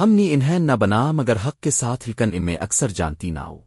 ہم نے انہیں نہ بنا مگر حق کے ساتھ ہلکن ان میں اکثر جانتی نہ ہو۔